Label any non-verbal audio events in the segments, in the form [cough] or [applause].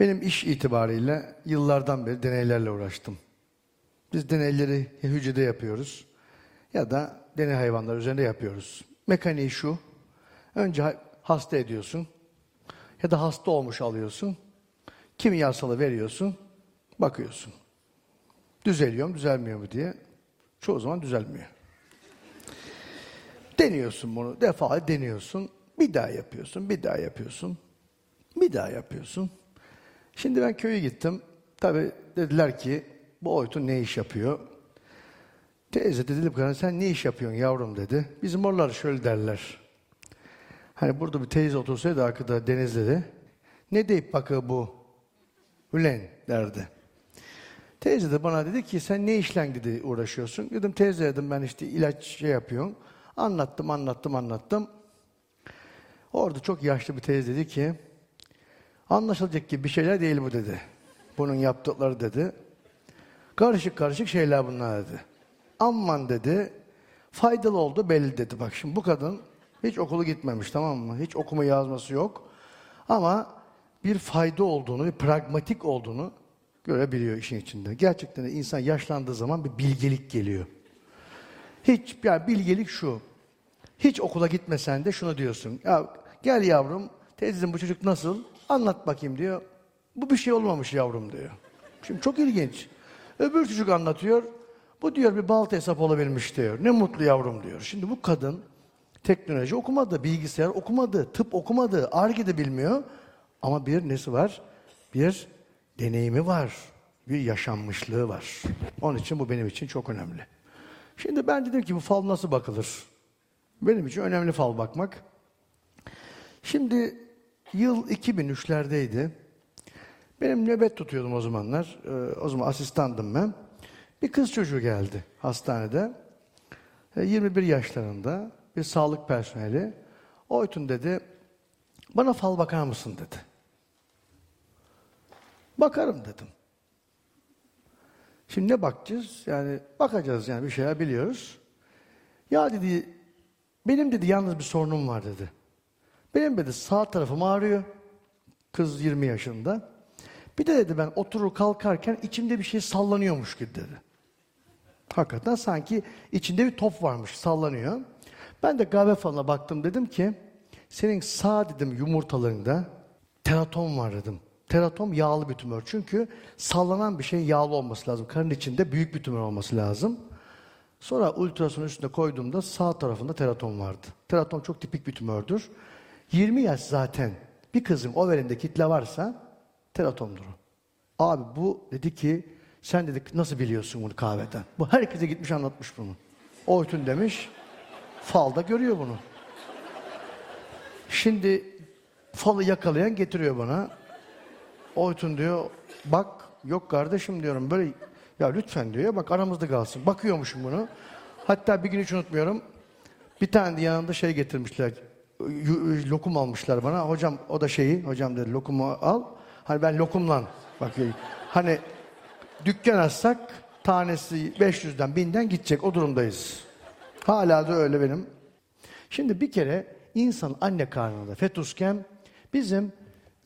Benim iş itibariyle yıllardan beri deneylerle uğraştım. Biz deneyleri hücrede yapıyoruz ya da deney hayvanlar üzerinde yapıyoruz. Mekaniği şu, önce ha- hasta ediyorsun ya da hasta olmuş alıyorsun, kimyasalı veriyorsun, bakıyorsun. Düzeliyor mu, düzelmiyor mu diye. Çoğu zaman düzelmiyor. Deniyorsun bunu, defalarca deniyorsun, bir daha yapıyorsun, bir daha yapıyorsun, bir daha yapıyorsun. Şimdi ben köye gittim. Tabii dediler ki bu Oytun ne iş yapıyor? Teyze de dedim ki sen ne iş yapıyorsun yavrum dedi. Bizim oralar şöyle derler. Hani burada bir teyze otursaydı arkada denizde de ne deyip bakıyor bu Ülen derdi. Teyze de bana dedi ki sen ne işle dedi uğraşıyorsun? Dedim teyze dedim ben işte ilaç şey yapıyorum. Anlattım anlattım anlattım. Orada çok yaşlı bir teyze dedi ki anlaşılacak gibi bir şeyler değil bu dedi. Bunun yaptıkları dedi. Karışık karışık şeyler bunlar dedi. Aman dedi faydalı oldu belli dedi. Bak şimdi bu kadın hiç okulu gitmemiş tamam mı? Hiç okuma yazması yok. Ama bir fayda olduğunu, bir pragmatik olduğunu görebiliyor işin içinde. Gerçekten insan yaşlandığı zaman bir bilgelik geliyor. Hiç, ya bilgelik şu. Hiç okula gitmesen de şunu diyorsun. Ya gel yavrum, teyzeciğim bu çocuk nasıl? Anlat bakayım diyor. Bu bir şey olmamış yavrum diyor. Şimdi çok ilginç. Öbür çocuk anlatıyor. Bu diyor bir balta hesap olabilmiş diyor. Ne mutlu yavrum diyor. Şimdi bu kadın teknoloji okumadı, bilgisayar okumadı, tıp okumadı, arge de bilmiyor. Ama bir nesi var? Bir deneyimi var. Bir yaşanmışlığı var. Onun için bu benim için çok önemli. Şimdi ben dedim ki bu fal nasıl bakılır? Benim için önemli fal bakmak. Şimdi yıl 2003'lerdeydi. Benim nöbet tutuyordum o zamanlar. Ee, o zaman asistandım ben. Bir kız çocuğu geldi hastanede. Ee, 21 yaşlarında bir sağlık personeli. Oytun dedi, bana fal bakar mısın dedi. Bakarım dedim. Şimdi ne bakacağız? Yani bakacağız yani bir şeyler biliyoruz. Ya dedi, benim dedi yalnız bir sorunum var dedi. Benim dedi sağ tarafım ağrıyor. Kız 20 yaşında. Bir de dedi ben oturur kalkarken içimde bir şey sallanıyormuş gibi dedi. Hakikaten sanki içinde bir top varmış sallanıyor. Ben de kahve falına baktım dedim ki senin sağ dedim yumurtalarında teratom var dedim. Teratom yağlı bir tümör. Çünkü sallanan bir şey yağlı olması lazım. Karın içinde büyük bir tümör olması lazım. Sonra ultrason üstüne koyduğumda sağ tarafında teratom vardı. Teratom çok tipik bir tümördür. 20 yaş zaten bir kızın overinde kitle varsa teratomdur o. Abi bu dedi ki sen dedik nasıl biliyorsun bunu kahveden? Bu herkese gitmiş anlatmış bunu. Oytun demiş. Falda görüyor bunu. Şimdi falı yakalayan getiriyor bana. Oytun diyor bak yok kardeşim diyorum böyle ya lütfen diyor bak aramızda kalsın. Bakıyormuşum bunu. Hatta bir gün hiç unutmuyorum. Bir tane de yanında şey getirmişler. Lokum almışlar bana. Hocam o da şeyi hocam dedi lokumu al. Hani ben lokumla bakıyorum. Hani dükkan açsak tanesi 500'den 1000'den gidecek o durumdayız. Hala da öyle benim. Şimdi bir kere insan anne karnında fetusken bizim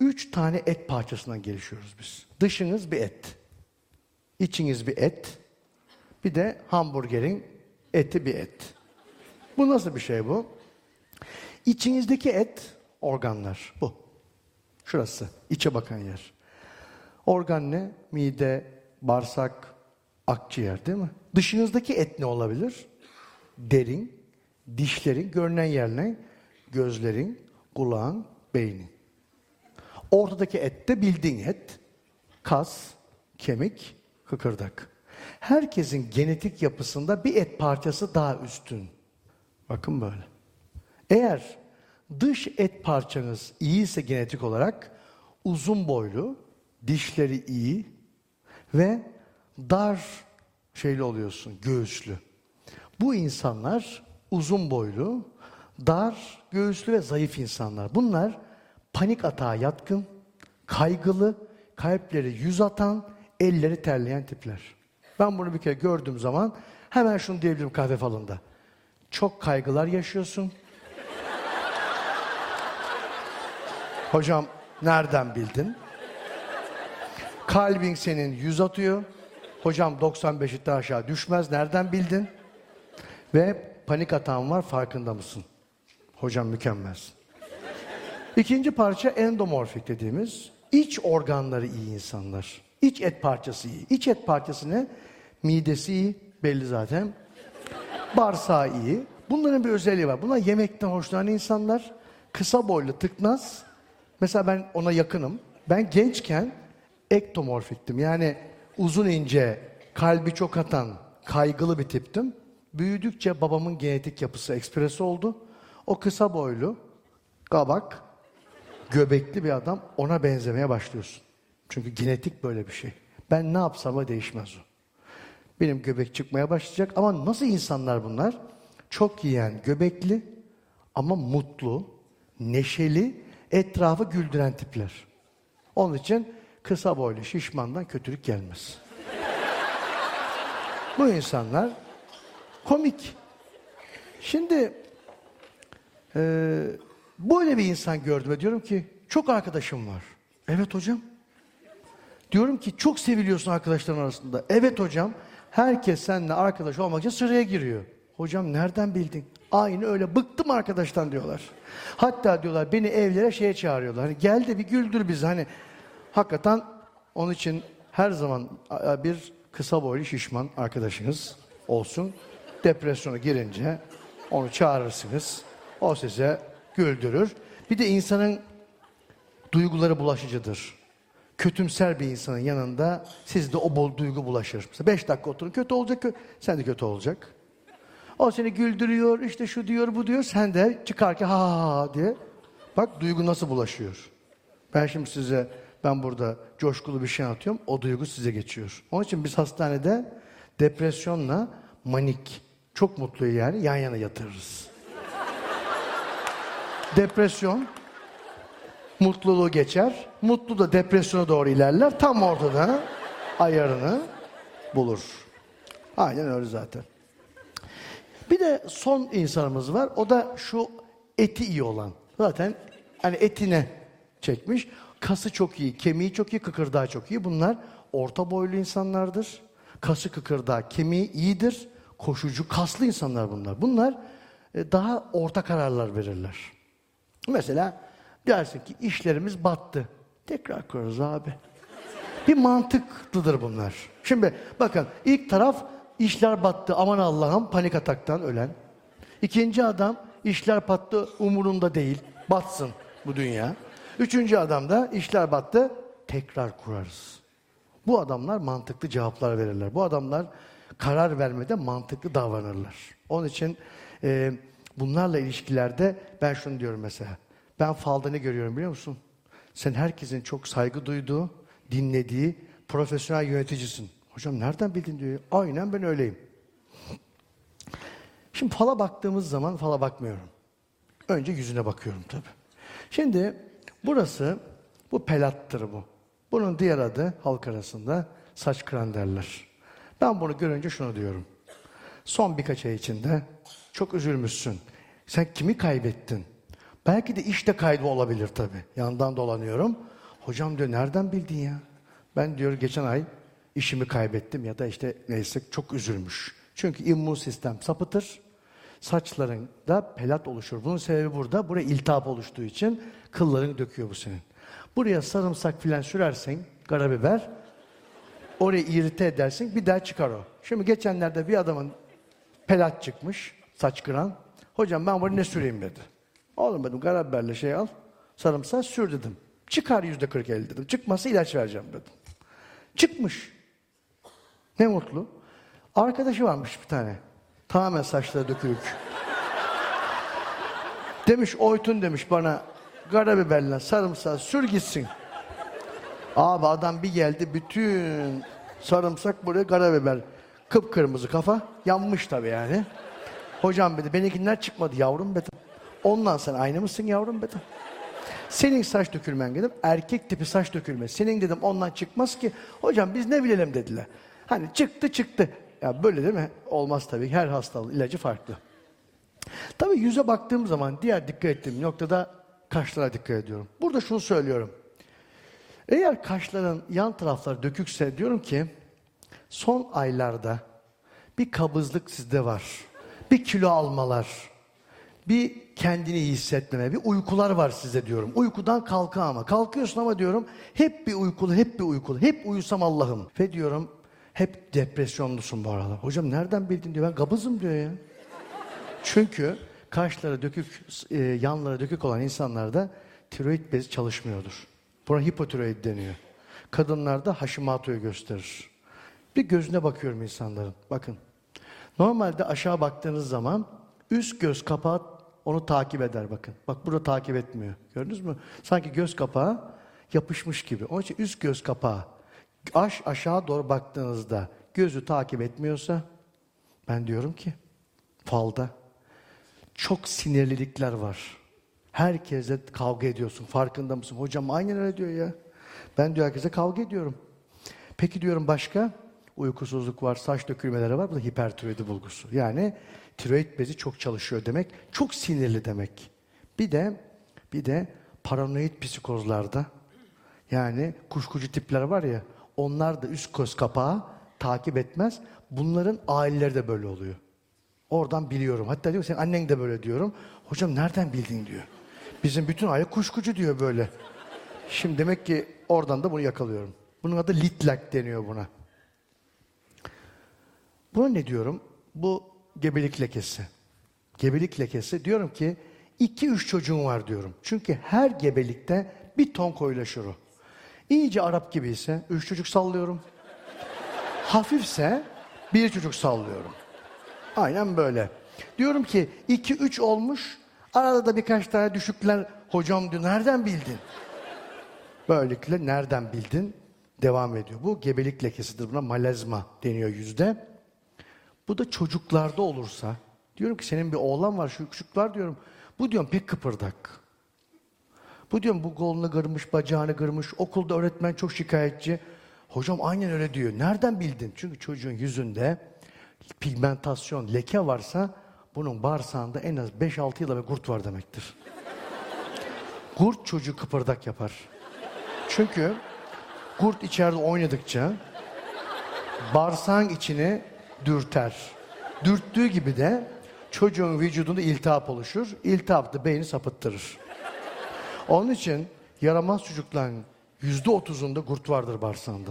üç tane et parçasından gelişiyoruz biz. Dışınız bir et. içiniz bir et. Bir de hamburgerin eti bir et. Bu nasıl bir şey bu? İçinizdeki et organlar bu. Şurası içe bakan yer. Organ ne? Mide, bağırsak, akciğer değil mi? Dışınızdaki et ne olabilir? Derin, dişlerin, görünen yer ne? Gözlerin, kulağın, beynin. Ortadaki et de bildiğin et. Kas, kemik, kıkırdak. Herkesin genetik yapısında bir et parçası daha üstün. Bakın böyle. Eğer dış et parçanız iyiyse genetik olarak uzun boylu, dişleri iyi ve dar şeyli oluyorsun, göğüslü. Bu insanlar uzun boylu, dar, göğüslü ve zayıf insanlar. Bunlar panik atağa yatkın, kaygılı, kalpleri yüz atan, elleri terleyen tipler. Ben bunu bir kere gördüğüm zaman hemen şunu diyebilirim kahve falında. Çok kaygılar yaşıyorsun. Hocam nereden bildin? Kalbin senin 100 atıyor. Hocam 95'i daha aşağı düşmez. Nereden bildin? Ve panik atağın var farkında mısın? Hocam mükemmelsin. İkinci parça endomorfik dediğimiz iç organları iyi insanlar. İç et parçası iyi. İç et parçası ne? Midesi iyi belli zaten. Bağırsağı iyi. Bunların bir özelliği var. Bunlar yemekten hoşlanan insanlar. Kısa boylu tıknaz. Mesela ben ona yakınım. Ben gençken ektomorfiktim. Yani uzun ince, kalbi çok atan, kaygılı bir tiptim. Büyüdükçe babamın genetik yapısı ekspres oldu. O kısa boylu, kabak, göbekli bir adam ona benzemeye başlıyorsun. Çünkü genetik böyle bir şey. Ben ne yapsam da değişmez o. Benim göbek çıkmaya başlayacak ama nasıl insanlar bunlar? Çok yiyen, göbekli ama mutlu, neşeli, etrafı güldüren tipler. Onun için kısa boylu şişmandan kötülük gelmez. Bu insanlar komik. Şimdi e, böyle bir insan gördüm ve diyorum ki çok arkadaşım var. Evet hocam. Diyorum ki çok seviliyorsun arkadaşların arasında. Evet hocam. Herkes seninle arkadaş olmak için sıraya giriyor. Hocam nereden bildin? Aynı öyle bıktım arkadaştan diyorlar. Hatta diyorlar beni evlere şeye çağırıyorlar. Hani gel de bir güldür bizi. Hani hakikaten onun için her zaman bir kısa boylu şişman arkadaşınız olsun. Depresyona girince onu çağırırsınız. O size güldürür. Bir de insanın duyguları bulaşıcıdır. Kötümser bir insanın yanında sizde o bol duygu bulaşır. Mesela beş dakika oturun kötü olacak, sen de kötü olacak. O seni güldürüyor, işte şu diyor, bu diyor. Sen de çıkarken ha ha ha diye. Bak duygu nasıl bulaşıyor. Ben şimdi size, ben burada coşkulu bir şey anlatıyorum. O duygu size geçiyor. Onun için biz hastanede depresyonla manik, çok mutlu yani yan yana yatırırız. Depresyon mutluluğu geçer. Mutlu da depresyona doğru ilerler. Tam ortada ayarını bulur. Aynen öyle zaten. Bir de son insanımız var. O da şu eti iyi olan. Zaten hani etine çekmiş. Kası çok iyi, kemiği çok iyi, kıkırdağı çok iyi. Bunlar orta boylu insanlardır. Kası kıkırdağı, kemiği iyidir. Koşucu, kaslı insanlar bunlar. Bunlar e, daha orta kararlar verirler. Mesela dersin ki işlerimiz battı. Tekrar kurarız abi. Bir mantıklıdır bunlar. Şimdi bakın ilk taraf işler battı aman Allah'ım panik ataktan ölen. İkinci adam işler battı umurunda değil batsın bu dünya. Üçüncü adam da işler battı tekrar kurarız. Bu adamlar mantıklı cevaplar verirler. Bu adamlar karar vermede mantıklı davranırlar. Onun için e, bunlarla ilişkilerde ben şunu diyorum mesela. Ben falda ne görüyorum biliyor musun? Sen herkesin çok saygı duyduğu, dinlediği profesyonel yöneticisin. Hocam nereden bildin diyor. Aynen ben öyleyim. Şimdi fala baktığımız zaman fala bakmıyorum. Önce yüzüne bakıyorum tabii. Şimdi burası, bu pelattır bu. Bunun diğer adı halk arasında saç kıran derler. Ben bunu görünce şunu diyorum. Son birkaç ay içinde çok üzülmüşsün. Sen kimi kaybettin? Belki de işte kaybı olabilir tabii. Yandan dolanıyorum. Hocam diyor nereden bildin ya? Ben diyor geçen ay işimi kaybettim ya da işte neyse çok üzülmüş. Çünkü immün sistem sapıtır. Saçlarında pelat oluşur. Bunun sebebi burada. Buraya iltihap oluştuğu için kılların döküyor bu senin. Buraya sarımsak filan sürersen, karabiber, orayı irite edersin, bir daha çıkar o. Şimdi geçenlerde bir adamın pelat çıkmış, saç kıran. Hocam ben bunu ne süreyim dedi. Oğlum dedim karabiberle şey al, sarımsağı sür dedim. Çıkar yüzde kırk elli dedim. Çıkmazsa ilaç vereceğim dedim. Çıkmış. Ne mutlu. Arkadaşı varmış bir tane. Tamamen saçları dökülük. demiş Oytun demiş bana karabiberle sarımsağı sür gitsin. Abi adam bir geldi bütün sarımsak buraya karabiber. Kıpkırmızı kafa yanmış tabii yani. Hocam dedi benimkiler çıkmadı yavrum dedim. Ondan sen aynı mısın yavrum dedim. Senin saç dökülmen dedim. Erkek tipi saç dökülme. Senin dedim ondan çıkmaz ki. Hocam biz ne bilelim dediler. Hani çıktı çıktı. Ya böyle değil mi? Olmaz tabii. Her hastalığın ilacı farklı. Tabii yüze baktığım zaman diğer dikkat ettiğim noktada kaşlara dikkat ediyorum. Burada şunu söylüyorum. Eğer kaşların yan tarafları dökükse diyorum ki son aylarda bir kabızlık sizde var. Bir kilo almalar. Bir kendini iyi hissetmeme, bir uykular var size diyorum. Uykudan kalka ama. Kalkıyorsun ama diyorum hep bir uykulu, hep bir uykulu. Hep uyusam Allah'ım. Ve diyorum hep depresyonlusun bu aralar. Hocam nereden bildin diyor. Ben kabızım diyor ya. Çünkü kaşları dökük, e, yanları dökük olan insanlarda tiroid bezi çalışmıyordur. Buna hipotiroid deniyor. Kadınlarda Hashimoto'yu gösterir. Bir gözüne bakıyorum insanların. Bakın. Normalde aşağı baktığınız zaman üst göz kapağı onu takip eder bakın. Bak burada takip etmiyor. Gördünüz mü? Sanki göz kapağı yapışmış gibi. Onun için üst göz kapağı aş aşağı doğru baktığınızda gözü takip etmiyorsa ben diyorum ki falda çok sinirlilikler var. Herkese kavga ediyorsun. Farkında mısın? Hocam aynen öyle diyor ya. Ben diyor herkese kavga ediyorum. Peki diyorum başka? Uykusuzluk var, saç dökülmeleri var. Bu da hipertiroidi bulgusu. Yani tiroid bezi çok çalışıyor demek. Çok sinirli demek. Bir de bir de paranoid psikozlarda yani kuşkucu tipler var ya onlar da üst göz kapağı takip etmez. Bunların aileleri de böyle oluyor. Oradan biliyorum. Hatta diyor senin annen de böyle diyorum. Hocam nereden bildin diyor. Bizim bütün aile kuşkucu diyor böyle. Şimdi demek ki oradan da bunu yakalıyorum. Bunun adı litlak deniyor buna. Buna ne diyorum? Bu gebelik lekesi. Gebelik lekesi diyorum ki iki üç çocuğum var diyorum. Çünkü her gebelikte bir ton koyulaşır o. İyice Arap gibi ise üç çocuk sallıyorum. Hafifse bir çocuk sallıyorum. Aynen böyle. Diyorum ki iki üç olmuş. Arada da birkaç tane düşükler hocam diyor. Nereden bildin? Böylelikle nereden bildin? Devam ediyor. Bu gebelik lekesidir. Buna malezma deniyor yüzde. Bu da çocuklarda olursa. Diyorum ki senin bir oğlan var şu küçükler diyorum. Bu diyorum pek kıpırdak. Bu diyorum bu kolunu kırmış, bacağını kırmış. Okulda öğretmen çok şikayetçi. Hocam aynen öyle diyor. Nereden bildin? Çünkü çocuğun yüzünde pigmentasyon, leke varsa bunun bağırsağında en az 5-6 yıla bir kurt var demektir. Kurt çocuğu kıpırdak yapar. Çünkü kurt içeride oynadıkça bağırsağın içini dürter. Dürttüğü gibi de çocuğun vücudunda iltihap oluşur. İltihap da beyni sapıttırır. Onun için yaramaz çocukların yüzde otuzunda kurt vardır bağırsağında.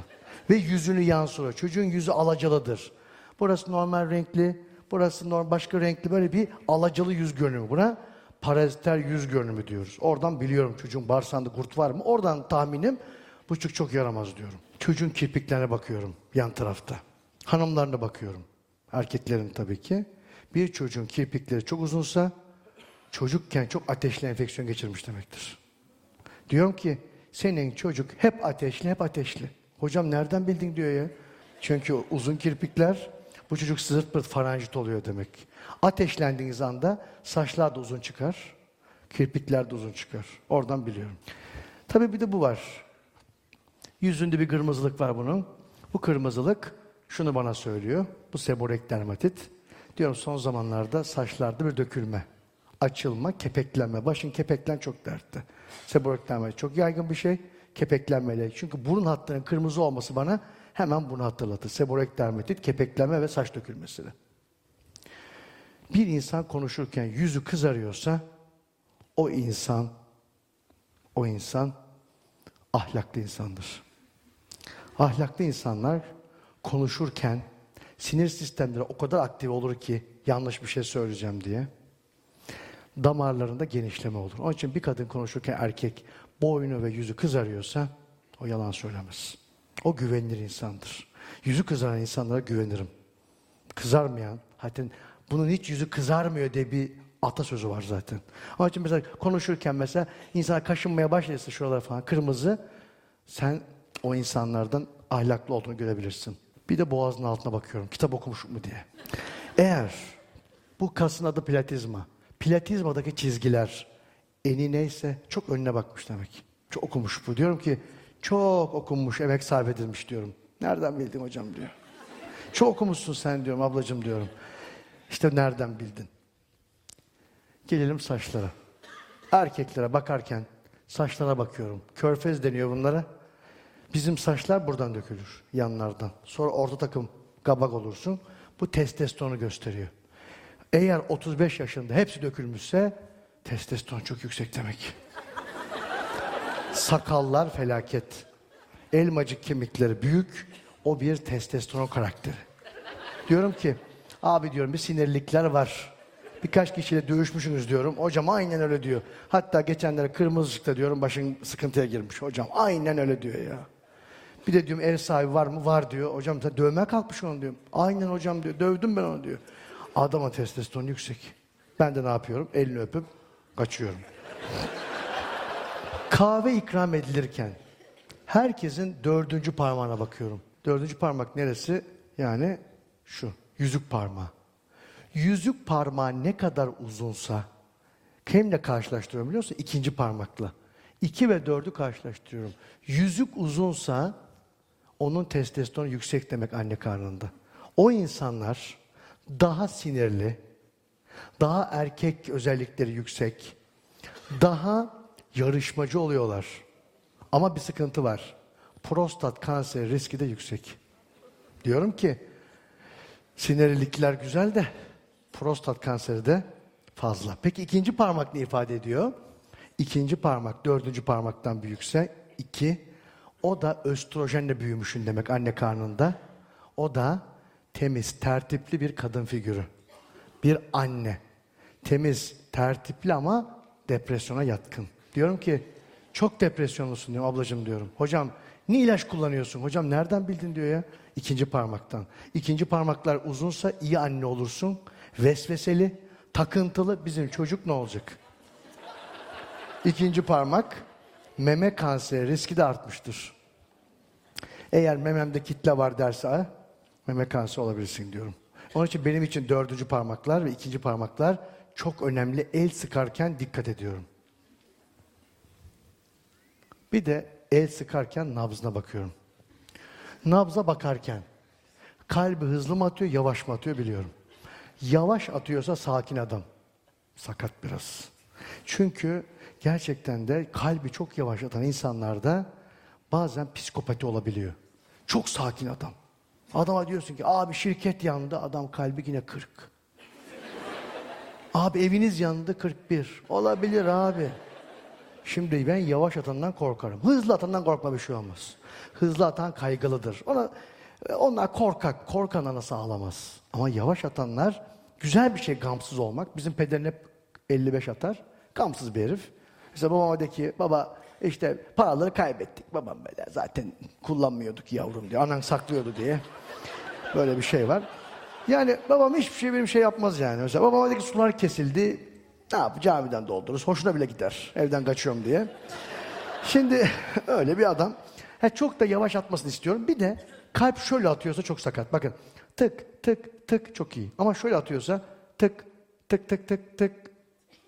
Ve yüzünü yansırıyor. Çocuğun yüzü alacalıdır. Burası normal renkli, burası normal başka renkli böyle bir alacalı yüz görünümü. Buna paraziter yüz görünümü diyoruz. Oradan biliyorum çocuğun bağırsağında kurt var mı? Oradan tahminim bu çocuk çok yaramaz diyorum. Çocuğun kirpiklerine bakıyorum yan tarafta. Hanımlarına bakıyorum. Erkeklerin tabii ki. Bir çocuğun kirpikleri çok uzunsa çocukken çok ateşli enfeksiyon geçirmiş demektir. Diyorum ki senin çocuk hep ateşli hep ateşli. Hocam nereden bildin diyor ya. Çünkü uzun kirpikler bu çocuk zırt pırt faranjit oluyor demek. Ateşlendiğiniz anda saçlar da uzun çıkar. Kirpikler de uzun çıkar. Oradan biliyorum. Tabii bir de bu var. Yüzünde bir kırmızılık var bunun. Bu kırmızılık şunu bana söylüyor. Bu seborek dermatit. Diyorum son zamanlarda saçlarda bir dökülme, açılma, kepeklenme. Başın kepeklen çok dertte. Seborek dermatit çok yaygın bir şey. Kepeklenmeyle. Çünkü burun hattının kırmızı olması bana hemen bunu hatırlatır. Seborek dermatit, kepeklenme ve saç dökülmesini. Bir insan konuşurken yüzü kızarıyorsa o insan o insan ahlaklı insandır. Ahlaklı insanlar konuşurken sinir sistemleri o kadar aktif olur ki yanlış bir şey söyleyeceğim diye. Damarlarında genişleme olur. Onun için bir kadın konuşurken erkek boynu ve yüzü kızarıyorsa o yalan söylemez. O güvenilir insandır. Yüzü kızaran insanlara güvenirim. Kızarmayan, hatta bunun hiç yüzü kızarmıyor diye bir atasözü var zaten. Onun için mesela konuşurken mesela insan kaşınmaya başlarsa şuralar falan kırmızı, sen o insanlardan ahlaklı olduğunu görebilirsin. Bir de boğazın altına bakıyorum. Kitap okumuş mu diye. Eğer bu kasın adı platizma. Platizmadaki çizgiler eni neyse çok önüne bakmış demek. Çok okumuş bu. Diyorum ki çok okunmuş, emek sarf edilmiş diyorum. Nereden bildin hocam diyor. Çok okumuşsun sen diyorum ablacığım diyorum. İşte nereden bildin? Gelelim saçlara. Erkeklere bakarken saçlara bakıyorum. Körfez deniyor bunlara. Bizim saçlar buradan dökülür, yanlardan. Sonra orta takım kabak olursun. Bu testosteronu gösteriyor. Eğer 35 yaşında hepsi dökülmüşse testosteron çok yüksek demek. Sakallar felaket. Elmacık kemikleri büyük. O bir testosteron karakteri. Diyorum ki abi diyorum bir sinirlikler var. Birkaç kişiyle dövüşmüşsünüz diyorum. Hocam aynen öyle diyor. Hatta geçenlere kırmızı ışıkta diyorum başın sıkıntıya girmiş. Hocam aynen öyle diyor ya. Bir de diyorum ev sahibi var mı? Var diyor. Hocam sen dövmeye kalkmış onu diyorum. Aynen hocam diyor. Dövdüm ben onu diyor. Adama testosteron yüksek. Ben de ne yapıyorum? Elini öpüp kaçıyorum. Kahve ikram edilirken herkesin dördüncü parmağına bakıyorum. Dördüncü parmak neresi? Yani şu. Yüzük parmağı. Yüzük parmağı ne kadar uzunsa kimle karşılaştırıyorum biliyor musun? İkinci parmakla. İki ve dördü karşılaştırıyorum. Yüzük uzunsa onun testosteronu yüksek demek anne karnında. O insanlar daha sinirli, daha erkek özellikleri yüksek, daha yarışmacı oluyorlar. Ama bir sıkıntı var. Prostat kanseri riski de yüksek. Diyorum ki sinirlilikler güzel de prostat kanseri de fazla. Peki ikinci parmak ne ifade ediyor? İkinci parmak dördüncü parmaktan büyükse iki. O da östrojenle büyümüşün demek anne karnında. O da temiz, tertipli bir kadın figürü. Bir anne. Temiz, tertipli ama depresyona yatkın. Diyorum ki çok depresyonlusun diyorum ablacığım diyorum. Hocam ne ilaç kullanıyorsun? Hocam nereden bildin diyor ya. İkinci parmaktan. İkinci parmaklar uzunsa iyi anne olursun. Vesveseli, takıntılı bizim çocuk ne olacak? İkinci parmak meme kanseri riski de artmıştır. Eğer mememde kitle var derse "Ha, meme kanseri olabilirsin diyorum. Onun için benim için dördüncü parmaklar ve ikinci parmaklar çok önemli. El sıkarken dikkat ediyorum. Bir de el sıkarken nabzına bakıyorum. Nabza bakarken kalbi hızlı mı atıyor, yavaş mı atıyor biliyorum. Yavaş atıyorsa sakin adam. Sakat biraz. Çünkü gerçekten de kalbi çok yavaş atan insanlarda bazen psikopati olabiliyor. Çok sakin adam. Adama diyorsun ki abi şirket yandı, adam kalbi yine 40. Abi eviniz yandı 41. Olabilir abi. Şimdi ben yavaş atandan korkarım. Hızlı atandan korkma bir şey olmaz. Hızlı atan kaygılıdır. Ona, onlar korkak. Korkan anası ağlamaz. Ama yavaş atanlar güzel bir şey gamsız olmak. Bizim pederin hep 55 atar. Gamsız bir herif. İşte babama de ki baba işte paraları kaybettik. Babam böyle zaten kullanmıyorduk yavrum diyor. Anan saklıyordu diye. Böyle bir şey var. Yani babam hiçbir şey benim şey yapmaz yani. Mesela babama dedi ki sular kesildi. Ne yap camiden doldururuz. Hoşuna bile gider. Evden kaçıyorum diye. Şimdi [laughs] öyle bir adam. Ha, çok da yavaş atmasını istiyorum. Bir de kalp şöyle atıyorsa çok sakat. Bakın tık tık tık çok iyi. Ama şöyle atıyorsa tık tık tık tık tık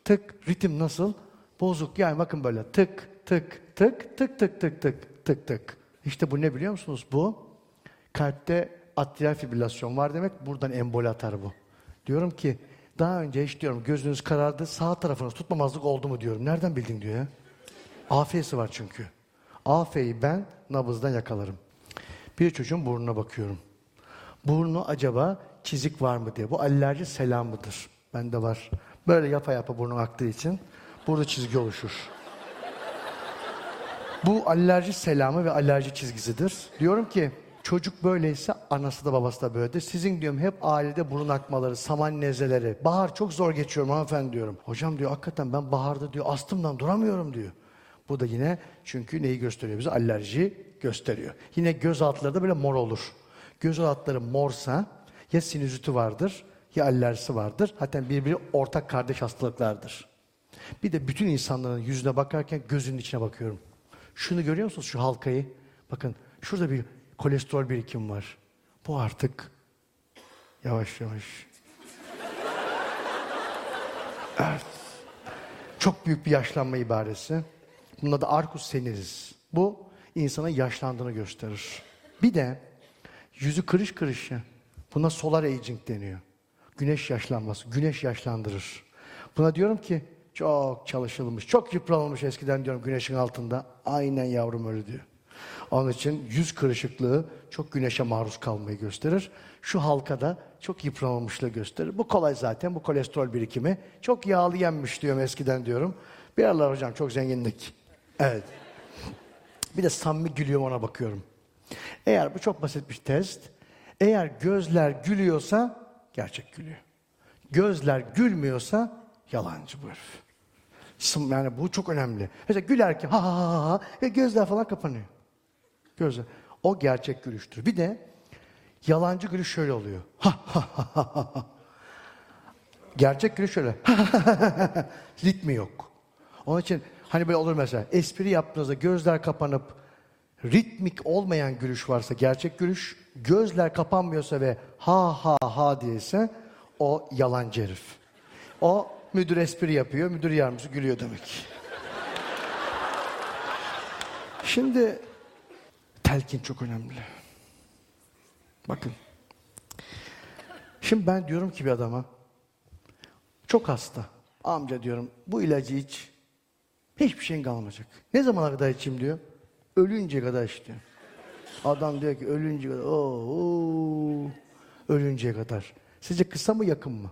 tık ritim nasıl? Bozuk. Yani bakın böyle tık tık tık tık tık tık tık tık tık. İşte bu ne biliyor musunuz? Bu kalpte atrial fibrilasyon var demek. Buradan emboli atar bu. Diyorum ki daha önce hiç diyorum gözünüz karardı sağ tarafınız tutmamazlık oldu mu diyorum. Nereden bildin diyor ya. AF'si var çünkü. AF'yi ben nabızdan yakalarım. Bir çocuğun burnuna bakıyorum. Burnu acaba çizik var mı diye. Bu alerji selam mıdır? Bende var. Böyle yapa yapa burnu aktığı için burada çizgi oluşur. Bu alerji selamı ve alerji çizgisidir. Diyorum ki çocuk böyleyse anası da babası da böyledir. Sizin diyorum hep ailede burun akmaları, saman nezleleri. Bahar çok zor geçiyorum hanımefendi diyorum. Hocam diyor hakikaten ben baharda diyor astımdan duramıyorum diyor. Bu da yine çünkü neyi gösteriyor bize? Alerji gösteriyor. Yine göz altları da böyle mor olur. Göz altları morsa ya sinüziti vardır ya alerjisi vardır. Hatta birbiri ortak kardeş hastalıklardır. Bir de bütün insanların yüzüne bakarken gözünün içine bakıyorum. Şunu görüyor musunuz şu halkayı? Bakın şurada bir kolesterol birikim var. Bu artık yavaş yavaş. Evet. Çok büyük bir yaşlanma ibaresi. Bunun adı arkus senilis. Bu insanın yaşlandığını gösterir. Bir de yüzü kırış kırış ya. Buna solar aging deniyor. Güneş yaşlanması. Güneş yaşlandırır. Buna diyorum ki çok çalışılmış, çok yıpranılmış eskiden diyorum güneşin altında. Aynen yavrum öyle diyor. Onun için yüz kırışıklığı çok güneşe maruz kalmayı gösterir. Şu halkada çok yıpranılmışlığı gösterir. Bu kolay zaten, bu kolesterol birikimi. Çok yağlı yenmiş diyorum eskiden diyorum. Bir aralar hocam çok zenginlik. Evet. Bir de samimi gülüyor ona bakıyorum. Eğer bu çok basit bir test. Eğer gözler gülüyorsa gerçek gülüyor. Gözler gülmüyorsa yalancı bu herif. Yani bu çok önemli. Mesela gülerken ha ha ha ha ve gözler falan kapanıyor. Gözler. O gerçek gülüştür. Bir de yalancı gülüş şöyle oluyor. Ha ha ha ha ha. Gerçek gülüş şöyle. Ritmi yok. Onun için hani böyle olur mesela espri yaptığınızda gözler kapanıp ritmik olmayan gülüş varsa gerçek gülüş, gözler kapanmıyorsa ve ha ha ha diyese o yalancı herif. O müdür espri yapıyor, müdür yardımcısı gülüyor demek. Şimdi telkin çok önemli. Bakın. Şimdi ben diyorum ki bir adama çok hasta. Amca diyorum bu ilacı iç. Hiçbir şeyin kalmayacak. Ne zamana kadar içeyim diyor. Ölünceye kadar iç diyor. Adam diyor ki ölünceye kadar. Oo, oo, ölünceye kadar. Sizce kısa mı yakın mı?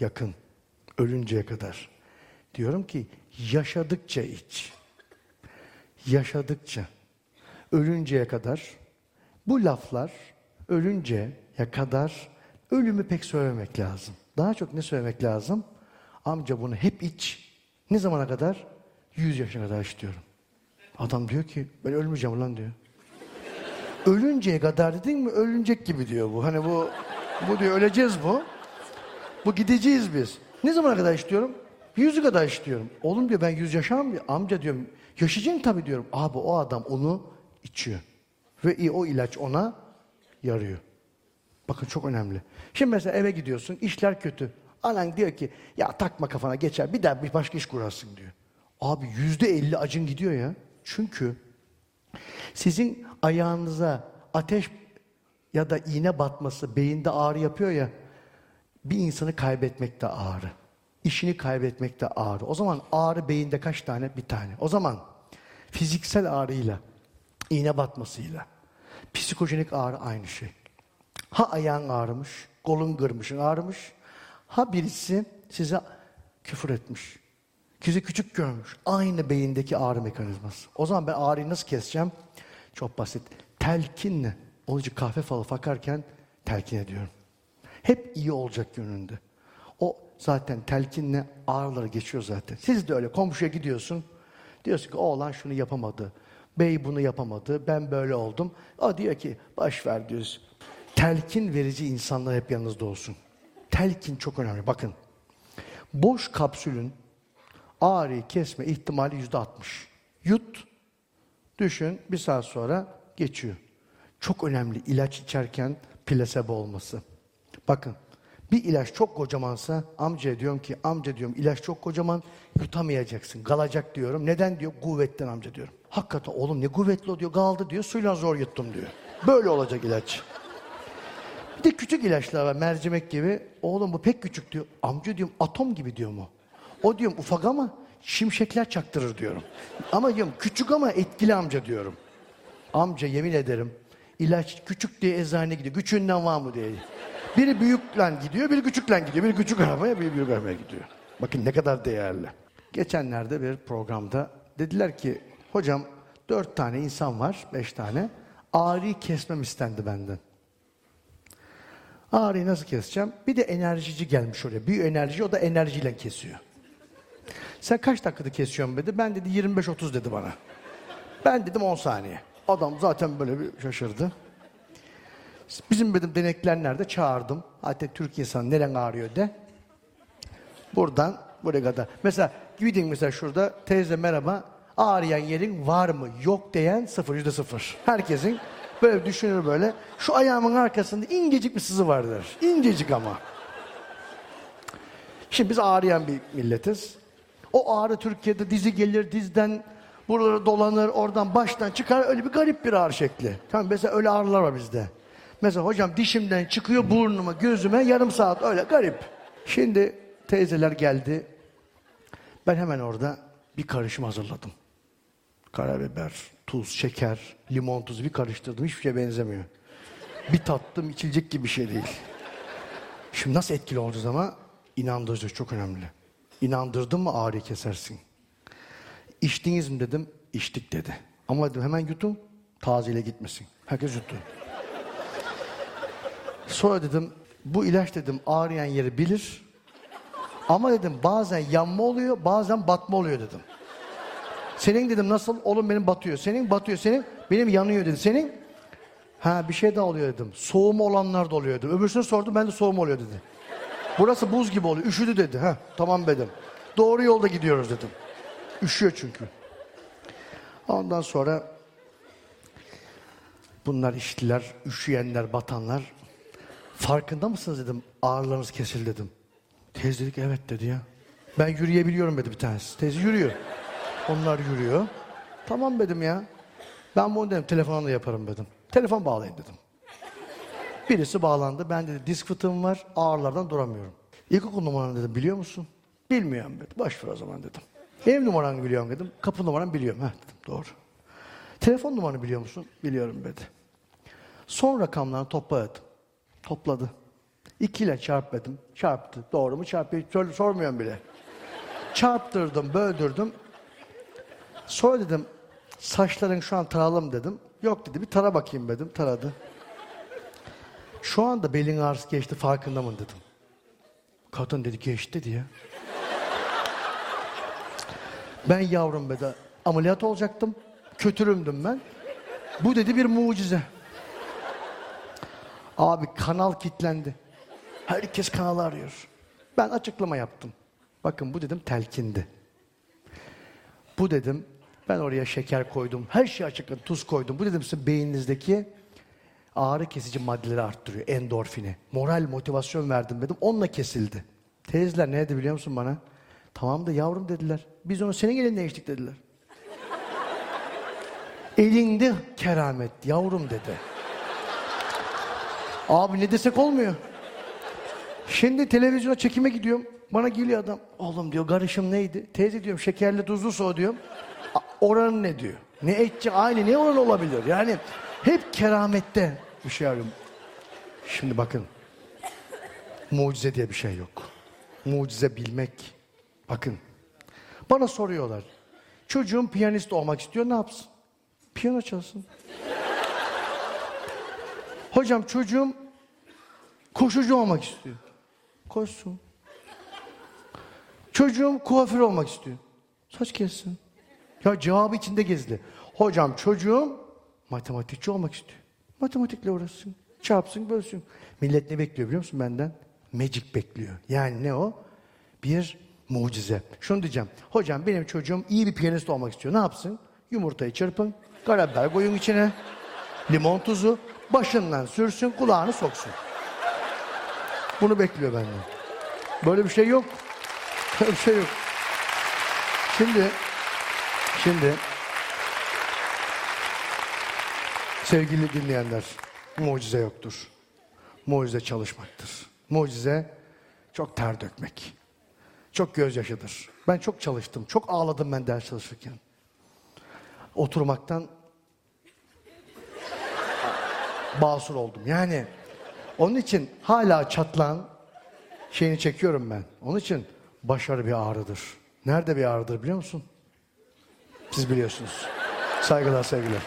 Yakın. Ölünceye kadar. Diyorum ki yaşadıkça iç. Yaşadıkça. Ölünceye kadar. Bu laflar ölünceye kadar ölümü pek söylememek lazım. Daha çok ne söylemek lazım? Amca bunu hep iç. Ne zamana kadar? 100 yaşına kadar iç diyorum. Adam diyor ki ben ölmeyeceğim lan diyor. Ölünceye kadar dedin mi ölünecek gibi diyor bu. Hani bu bu diyor öleceğiz bu. Bu gideceğiz biz. Ne zamana kadar iç diyorum? Yüzü kadar iç diyorum. Oğlum diyor ben yüz diyor. Amca diyorum yaşayacaksın tabii diyorum. Abi o adam onu içiyor. Ve o ilaç ona yarıyor. Bakın çok önemli. Şimdi mesela eve gidiyorsun, işler kötü. Anan diyor ki, ya takma kafana geçer, bir daha bir başka iş kurarsın diyor. Abi yüzde elli acın gidiyor ya. Çünkü sizin ayağınıza ateş ya da iğne batması beyinde ağrı yapıyor ya, bir insanı kaybetmek de ağrı. İşini kaybetmek de ağrı. O zaman ağrı beyinde kaç tane? Bir tane. O zaman fiziksel ağrıyla, iğne batmasıyla, psikolojik ağrı aynı şey. Ha ayağın ağrımış, kolun kırmışın ağrımış. Ha birisi size küfür etmiş. Sizi küçük görmüş. Aynı beyindeki ağrı mekanizması. O zaman ben ağrıyı nasıl keseceğim? Çok basit. Telkinle. Onun için kahve falı fakarken telkin ediyorum. Hep iyi olacak yönünde. O zaten telkinle ağrıları geçiyor zaten. Siz de öyle komşuya gidiyorsun. Diyorsun ki oğlan şunu yapamadı. Bey bunu yapamadı. Ben böyle oldum. O diyor ki baş ver diyorsun. Telkin verici insanlar hep yanınızda olsun. Telkin çok önemli. Bakın. Boş kapsülün ağrıyı kesme ihtimali yüzde altmış. Yut, düşün, bir saat sonra geçiyor. Çok önemli ilaç içerken plasebo olması. Bakın, bir ilaç çok kocamansa amca diyorum ki amca diyorum ilaç çok kocaman yutamayacaksın. Kalacak diyorum. Neden diyor? Kuvvetten amca diyorum. Hakikaten oğlum ne kuvvetli o diyor. Kaldı diyor. Suyla zor yuttum diyor. Böyle olacak ilaç. Bir de küçük ilaçlar var mercimek gibi. Oğlum bu pek küçük diyor. Amca diyorum atom gibi diyor mu? O diyorum ufak ama şimşekler çaktırır diyorum. Ama diyorum küçük ama etkili amca diyorum. Amca yemin ederim ilaç küçük diye eczane gidiyor. Küçüğünden var mı diye. Biri büyükle gidiyor, biri küçükle gidiyor. Biri küçük arabaya, biri büyük arabaya gidiyor. Bakın ne kadar değerli. Geçenlerde bir programda dediler ki hocam dört tane insan var, beş tane. Ağrıyı kesmem istendi benden. Ağrıyı nasıl keseceğim? Bir de enerjici gelmiş oraya. Bir enerji o da enerjiyle kesiyor. Sen kaç dakikada kesiyorsun dedi. Ben dedi 25-30 dedi bana. Ben dedim 10 saniye. Adam zaten böyle bir şaşırdı. Bizim dedim denekler nerede? Çağırdım. Hatta Türk insanı neren ağrıyor de. Buradan buraya kadar. Mesela gidin mesela şurada teyze merhaba. Ağrıyan yerin var mı? Yok diyen sıfır, yüzde sıfır. Herkesin böyle düşünür böyle. Şu ayağımın arkasında incecik bir sızı vardır. İncecik ama. Şimdi biz ağrıyan bir milletiz. O ağrı Türkiye'de dizi gelir, dizden buraları dolanır, oradan baştan çıkar. Öyle bir garip bir ağrı şekli. Tamam mesela öyle ağrılar var bizde. Mesela hocam dişimden çıkıyor burnuma, gözüme yarım saat öyle garip. Şimdi teyzeler geldi. Ben hemen orada bir karışım hazırladım. Karabiber, tuz, şeker, limon tuzu bir karıştırdım. Hiçbir şeye benzemiyor. Bir tattım içilecek gibi bir şey değil. Şimdi nasıl etkili olacağız ama inandırıcı çok önemli. İnandırdın mı ağrıyı kesersin. İçtiniz mi dedim, içtik dedi. Ama dedim hemen yutun, tazeyle gitmesin. Herkes yuttu. Sonra dedim, bu ilaç dedim ağrıyan yeri bilir. Ama dedim bazen yanma oluyor, bazen batma oluyor dedim. Senin dedim nasıl? Oğlum benim batıyor. Senin batıyor. Senin benim yanıyor dedi. Senin ha bir şey daha oluyor dedim. Soğuma olanlar da oluyor dedim. Öbürsünü sordum ben de soğuma oluyor dedi. Burası buz gibi oluyor. Üşüdü dedi. Ha tamam dedim. Doğru yolda gidiyoruz dedim. Üşüyor çünkü. Ondan sonra bunlar içtiler, üşüyenler, batanlar. Farkında mısınız dedim. Ağrılarınız kesildi dedim. Teyze dedik evet dedi ya. Ben yürüyebiliyorum dedi bir tanesi. Teyze yürüyor. Onlar yürüyor. Tamam dedim ya. Ben bunu dedim telefonla yaparım dedim. Telefon bağlayın dedim. Birisi bağlandı. Ben dedi disk fıtığım var. Ağrılardan duramıyorum. İlkokul numaranı dedim biliyor musun? Bilmiyorum dedi. Boş ver o zaman dedim. Ev numaranı biliyorum dedim. Kapı numaranı biliyorum. Heh dedim doğru. Telefon numaranı biliyor musun? Biliyorum dedi. Son rakamlarını topla dedim. Topladı. İki ile çarp dedim. Çarptı. Doğru mu? Sor- Sormuyorum bile. Çarptırdım, böldürdüm. Sonra dedim saçların şu an taralım dedim. Yok dedi bir tara bakayım dedim. Taradı. Şu anda belin ağrısı geçti farkında mı dedim. Kadın dedi geçti dedi ya. Ben yavrum dedi ameliyat olacaktım. Kötürümdüm ben. Bu dedi bir mucize. Abi kanal kilitlendi. Herkes kanalı arıyor. Ben açıklama yaptım. Bakın bu dedim telkindi. Bu dedim ben oraya şeker koydum. Her şeyi açıkladım. Tuz koydum. Bu dedim sizin beyninizdeki ağrı kesici maddeleri arttırıyor. Endorfini. Moral motivasyon verdim dedim. Onunla kesildi. Teyzeler ne dedi biliyor musun bana? Tamam da yavrum dediler. Biz onu senin elinde içtik dediler. Elinde keramet yavrum dedi. Abi ne desek olmuyor. Şimdi televizyona çekime gidiyorum. Bana geliyor adam. Oğlum diyor karışım neydi? Teyze diyorum şekerli tuzlu su diyorum. "A- Oranı ne diyor? Ne etçi aynı ne oran olabilir? Yani hep keramette bir şey arıyorum. Şimdi bakın. Mucize diye bir şey yok. Mucize bilmek. Bakın. Bana soruyorlar. Çocuğum piyanist olmak istiyor ne yapsın? Piyano çalsın. Hocam çocuğum koşucu olmak istiyor. Koşsun. Çocuğum kuaför olmak istiyor. Saç kessin. Ya cevabı içinde gizli. Hocam çocuğum matematikçi olmak istiyor. Matematikle uğraşsın. Çarpsın, bölsün. Millet ne bekliyor biliyor musun benden? Magic bekliyor. Yani ne o? Bir mucize. Şunu diyeceğim. Hocam benim çocuğum iyi bir piyanist olmak istiyor. Ne yapsın? Yumurtayı çırpın. Karabiber koyun içine. Limon tuzu. Başından sürsün, kulağını soksun. Bunu bekliyor benden. Böyle bir şey yok. [laughs] Böyle bir şey yok. Şimdi, şimdi sevgili dinleyenler, mucize yoktur. Mucize çalışmaktır. Mucize çok ter dökmek. Çok gözyaşıdır. Ben çok çalıştım. Çok ağladım ben ders çalışırken. Oturmaktan basur oldum. Yani onun için hala çatlan şeyini çekiyorum ben. Onun için başarı bir ağrıdır. Nerede bir ağrıdır biliyor musun? Siz biliyorsunuz. Saygılar sevgiler.